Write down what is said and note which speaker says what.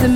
Speaker 1: the